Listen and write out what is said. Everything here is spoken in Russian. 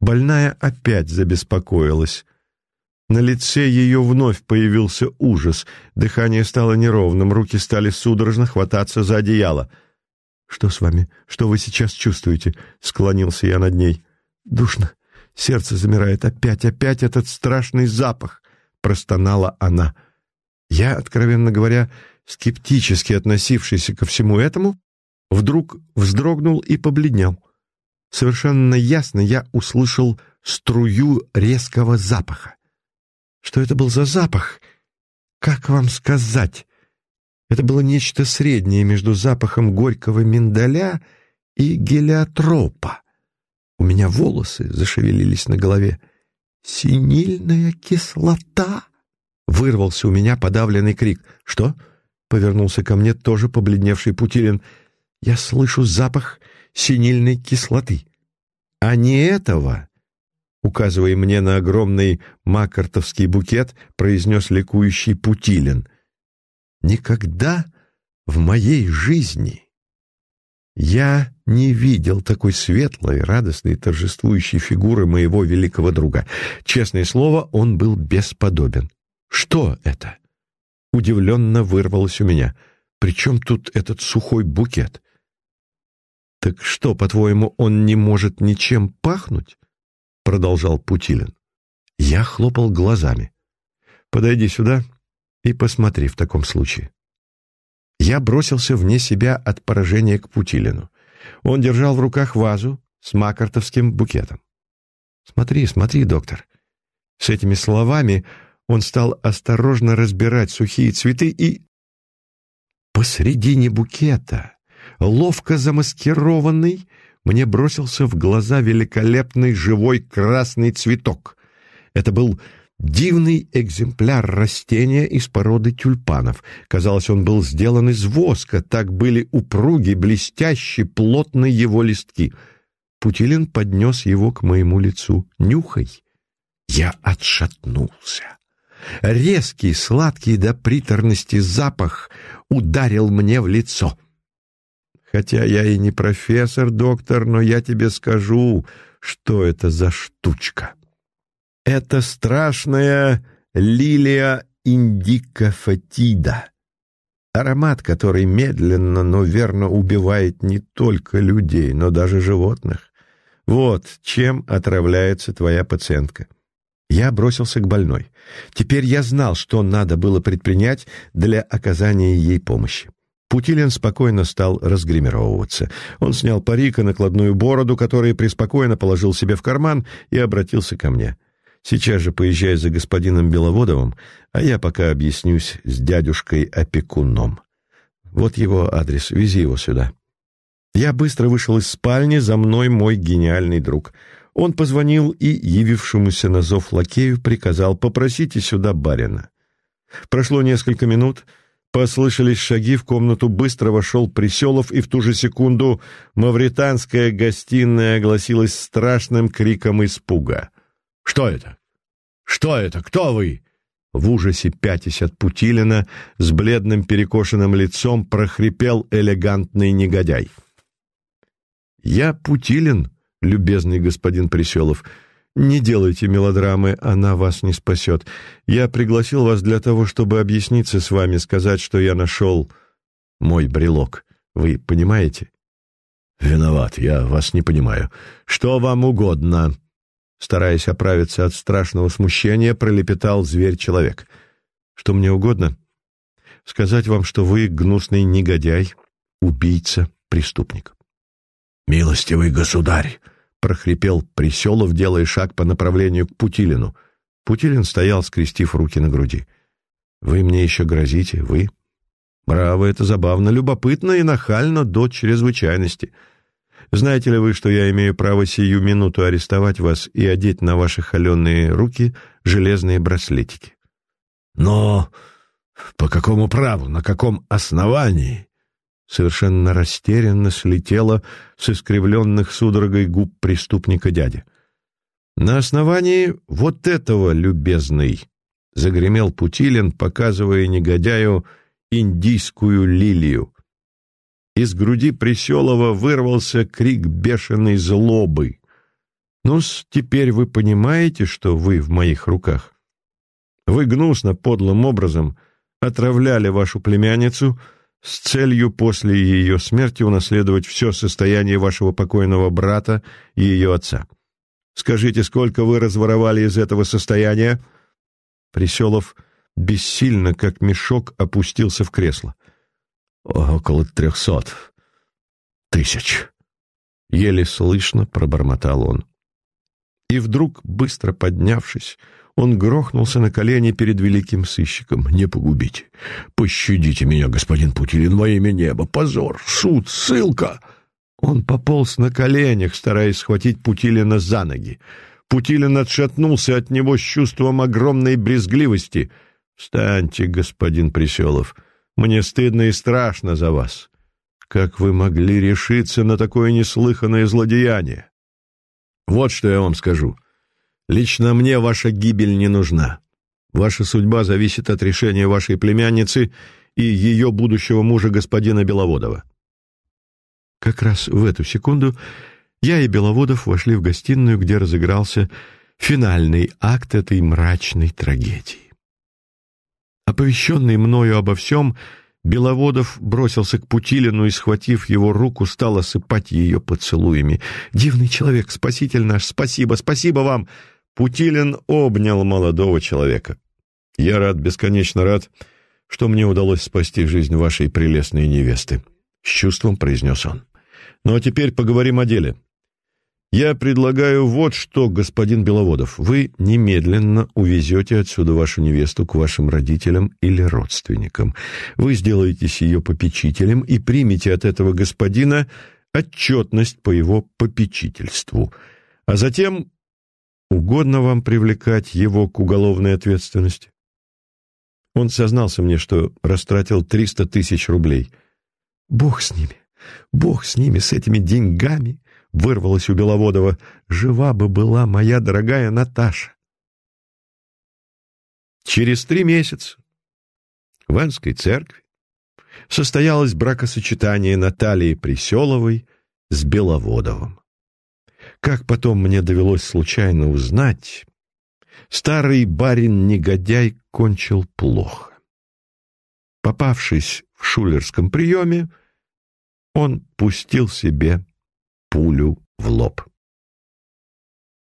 Больная опять забеспокоилась. На лице ее вновь появился ужас. Дыхание стало неровным, руки стали судорожно хвататься за одеяло. «Что с вами? Что вы сейчас чувствуете?» — склонился я над ней. «Душно. Сердце замирает. Опять, опять этот страшный запах!» — простонала она. Я, откровенно говоря, скептически относившийся ко всему этому, вдруг вздрогнул и побледнел. Совершенно ясно я услышал струю резкого запаха. Что это был за запах? Как вам сказать? Это было нечто среднее между запахом горького миндаля и гелиотропа. У меня волосы зашевелились на голове. «Синильная кислота!» Вырвался у меня подавленный крик. «Что?» — повернулся ко мне тоже побледневший Путилин. «Я слышу запах синильной кислоты. А не этого, указывая мне на огромный макартовский букет, произнес ликующий Путилин. Никогда в моей жизни я не видел такой светлой, радостной, торжествующей фигуры моего великого друга. Честное слово, он был бесподобен. Что это? Удивленно вырвалось у меня. Причем тут этот сухой букет? «Так что, по-твоему, он не может ничем пахнуть?» — продолжал Путилин. Я хлопал глазами. «Подойди сюда и посмотри в таком случае». Я бросился вне себя от поражения к Путилину. Он держал в руках вазу с макартовским букетом. «Смотри, смотри, доктор». С этими словами он стал осторожно разбирать сухие цветы и... Посредине букета ловко замаскированный, мне бросился в глаза великолепный живой красный цветок. Это был дивный экземпляр растения из породы тюльпанов. Казалось, он был сделан из воска, так были упруги, блестящие, плотные его листки. Путилин поднес его к моему лицу. «Нюхай!» Я отшатнулся. Резкий, сладкий до приторности запах ударил мне в лицо — Хотя я и не профессор, доктор, но я тебе скажу, что это за штучка. Это страшная лилия индикофатида. Аромат, который медленно, но верно убивает не только людей, но даже животных. Вот чем отравляется твоя пациентка. Я бросился к больной. Теперь я знал, что надо было предпринять для оказания ей помощи. Путилин спокойно стал разгримировываться. Он снял парик и накладную бороду, которую преспокойно положил себе в карман, и обратился ко мне. «Сейчас же поезжай за господином Беловодовым, а я пока объяснюсь с дядюшкой-опекуном. Вот его адрес, вези его сюда». Я быстро вышел из спальни, за мной мой гениальный друг. Он позвонил и, явившемуся на зов лакею, приказал «попросите сюда барина». Прошло несколько минут — Послышались шаги, в комнату быстро вошел Приселов, и в ту же секунду мавританская гостиная огласилась страшным криком испуга. «Что это? Что это? Кто вы?» В ужасе пятясь от Путилина, с бледным перекошенным лицом прохрипел элегантный негодяй. «Я Путилин, любезный господин Приселов», не делайте мелодрамы, она вас не спасет. Я пригласил вас для того, чтобы объясниться с вами, сказать, что я нашел мой брелок. Вы понимаете? Виноват, я вас не понимаю. Что вам угодно? Стараясь оправиться от страшного смущения, пролепетал зверь-человек. Что мне угодно? Сказать вам, что вы гнусный негодяй, убийца, преступник. Милостивый государь! — прохрипел Приселов, делая шаг по направлению к Путилину. Путилин стоял, скрестив руки на груди. «Вы мне еще грозите, вы?» «Браво, это забавно, любопытно и нахально до чрезвычайности. Знаете ли вы, что я имею право сию минуту арестовать вас и одеть на ваши холеные руки железные браслетики?» «Но по какому праву, на каком основании?» Совершенно растерянно слетела с искривленных судорогой губ преступника дяди. «На основании вот этого, любезный!» — загремел Путилин, показывая негодяю индийскую лилию. Из груди Приселова вырвался крик бешеной злобы. ну теперь вы понимаете, что вы в моих руках. Вы гнусно, подлым образом отравляли вашу племянницу с целью после ее смерти унаследовать все состояние вашего покойного брата и ее отца. Скажите, сколько вы разворовали из этого состояния?» Приселов бессильно, как мешок, опустился в кресло. «Около трехсот тысяч», — еле слышно пробормотал он. И вдруг, быстро поднявшись, он грохнулся на колени перед великим сыщиком. «Не погубите! Пощадите меня, господин Путилин, во имя неба! Позор! Суд! Ссылка!» Он пополз на коленях, стараясь схватить Путилина за ноги. Путилин отшатнулся от него с чувством огромной брезгливости. «Встаньте, господин Приселов, мне стыдно и страшно за вас. Как вы могли решиться на такое неслыханное злодеяние? Вот что я вам скажу. Лично мне ваша гибель не нужна. Ваша судьба зависит от решения вашей племянницы и ее будущего мужа господина Беловодова. Как раз в эту секунду я и Беловодов вошли в гостиную, где разыгрался финальный акт этой мрачной трагедии. Оповещенный мною обо всем, Беловодов бросился к Путилину и, схватив его руку, стал осыпать ее поцелуями. «Дивный человек, спаситель наш, спасибо, спасибо вам!» Путилин обнял молодого человека. «Я рад, бесконечно рад, что мне удалось спасти жизнь вашей прелестной невесты», — с чувством произнес он. Ну а теперь поговорим о деле. Я предлагаю вот что, господин Беловодов. Вы немедленно увезете отсюда вашу невесту к вашим родителям или родственникам. Вы сделаетесь ее попечителем и примете от этого господина отчетность по его попечительству. А затем угодно вам привлекать его к уголовной ответственности. Он сознался мне, что растратил триста тысяч рублей. Бог с ними. Бог с ними, с этими деньгами, вырвалось у Беловодова. Жива бы была моя дорогая Наташа. Через три месяца в Энской церкви состоялось бракосочетание Натальи Приселовой с Беловодовым. Как потом мне довелось случайно узнать, старый барин-негодяй кончил плохо. Попавшись в шулерском приеме, он пустил себе пулю в лоб.